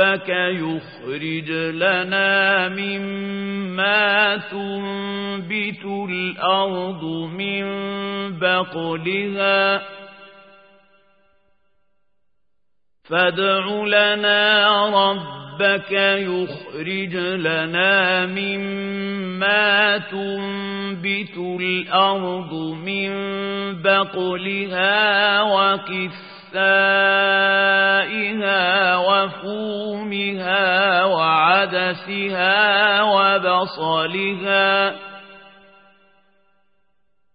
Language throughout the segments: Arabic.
ربك يخرج لنا مما تنبت الأرض من بقلها. فادع لنا ربك يخرج لنا مما تنبت الأرض من بقلها وكث وكسائها وفومها وعدسها وبصلها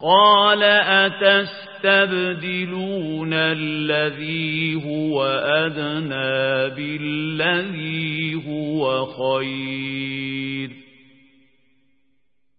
قال أتستبدلون الذي هو أدنى بالذي هو خير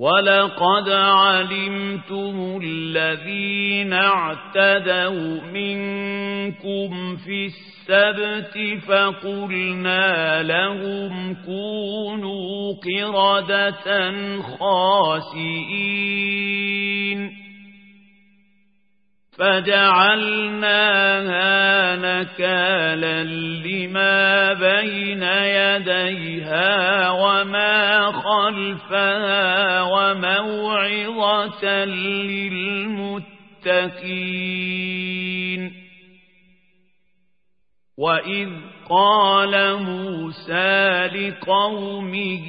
وَلَقَدْ عَلِمْتُمُ الَّذِينَ اعْتَدَوْا مِنكُمْ فِي السَّبْتِ فَقُلْنَا لَهُمْ كُونُوا قِرَدَةً خَاسِئِينَ فجعلناها نكالا لما بين يديها وما خلفها وموعظة للمتقين. وإذ قال موسى لقومه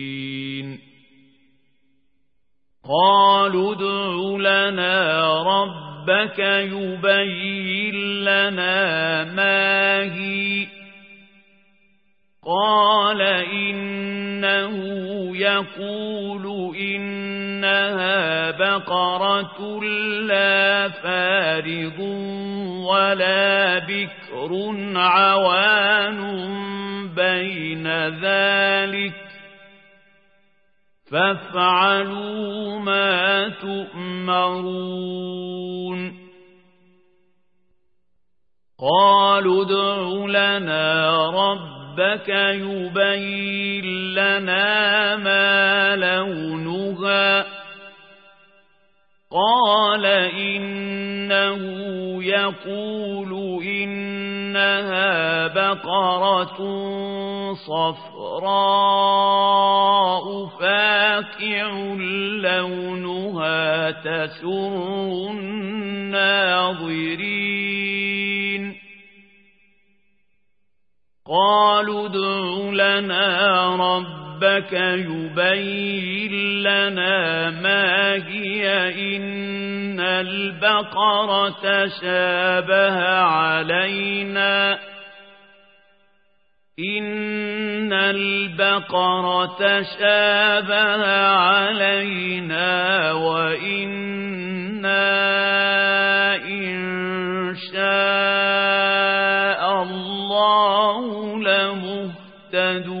قالوا ادع لنا ربك يبين لنا ما هي. قال إنه يقول إنها بقرة لا فارض ولا بكر عوان بين ذلك. فافعلوا ما تؤمرون. قالوا ادع لنا ربك يبين لنا ما لونها. قال إنه يقول إنها بقرة صفراء فاكع لونها تسر الناظرين. قالوا ادع لنا ربك يبين لنا ما هي إن البقرة شابه علينا. إن البقرة شابه علينا وإنا إن شاء الله لمهتدون.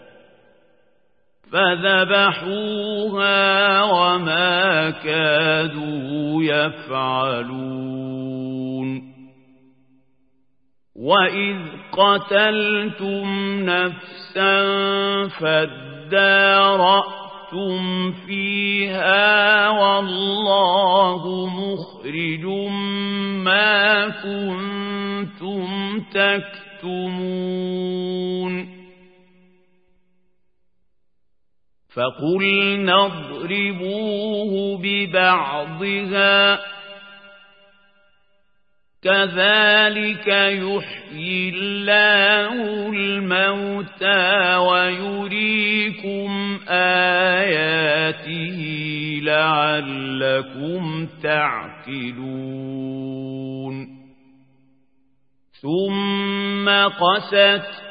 فذبحوها وما كادوا يفعلون. وإذ قتلتم نفسا فادارأتم فيها والله مخرج ما كنتم تكتمون. فقلنا اضربوه ببعضها كذلك يحيي الله الموتى ويريكم آياته لعلكم تعقلون ثم قست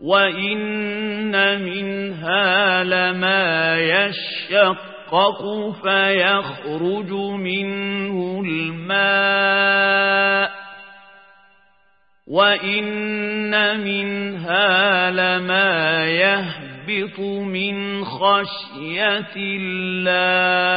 وإن منها لما يشقق فيخرج منه الماء وإن منها لما يهبط من خشية الله